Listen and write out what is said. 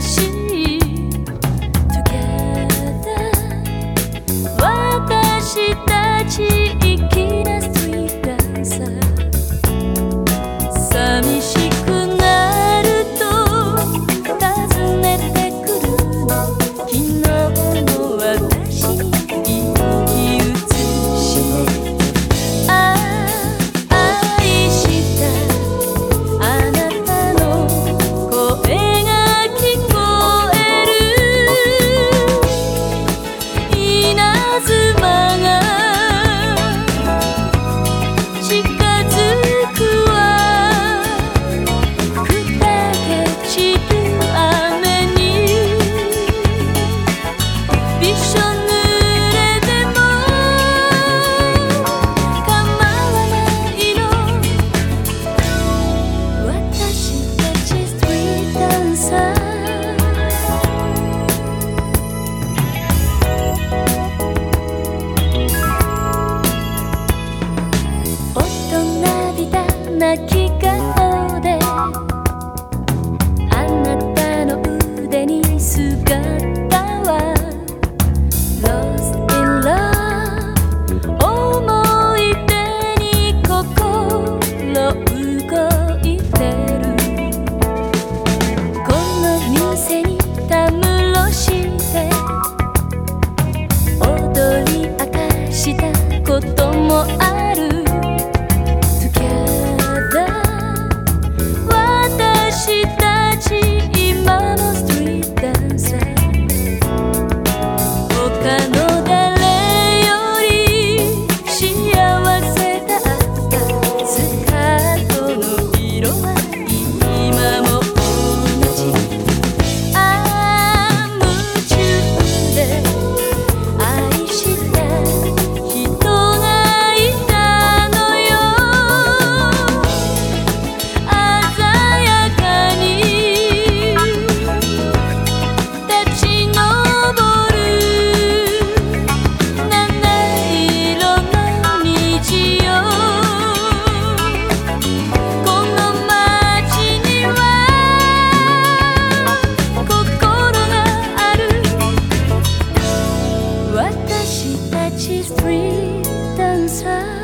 心。I she's free dancer.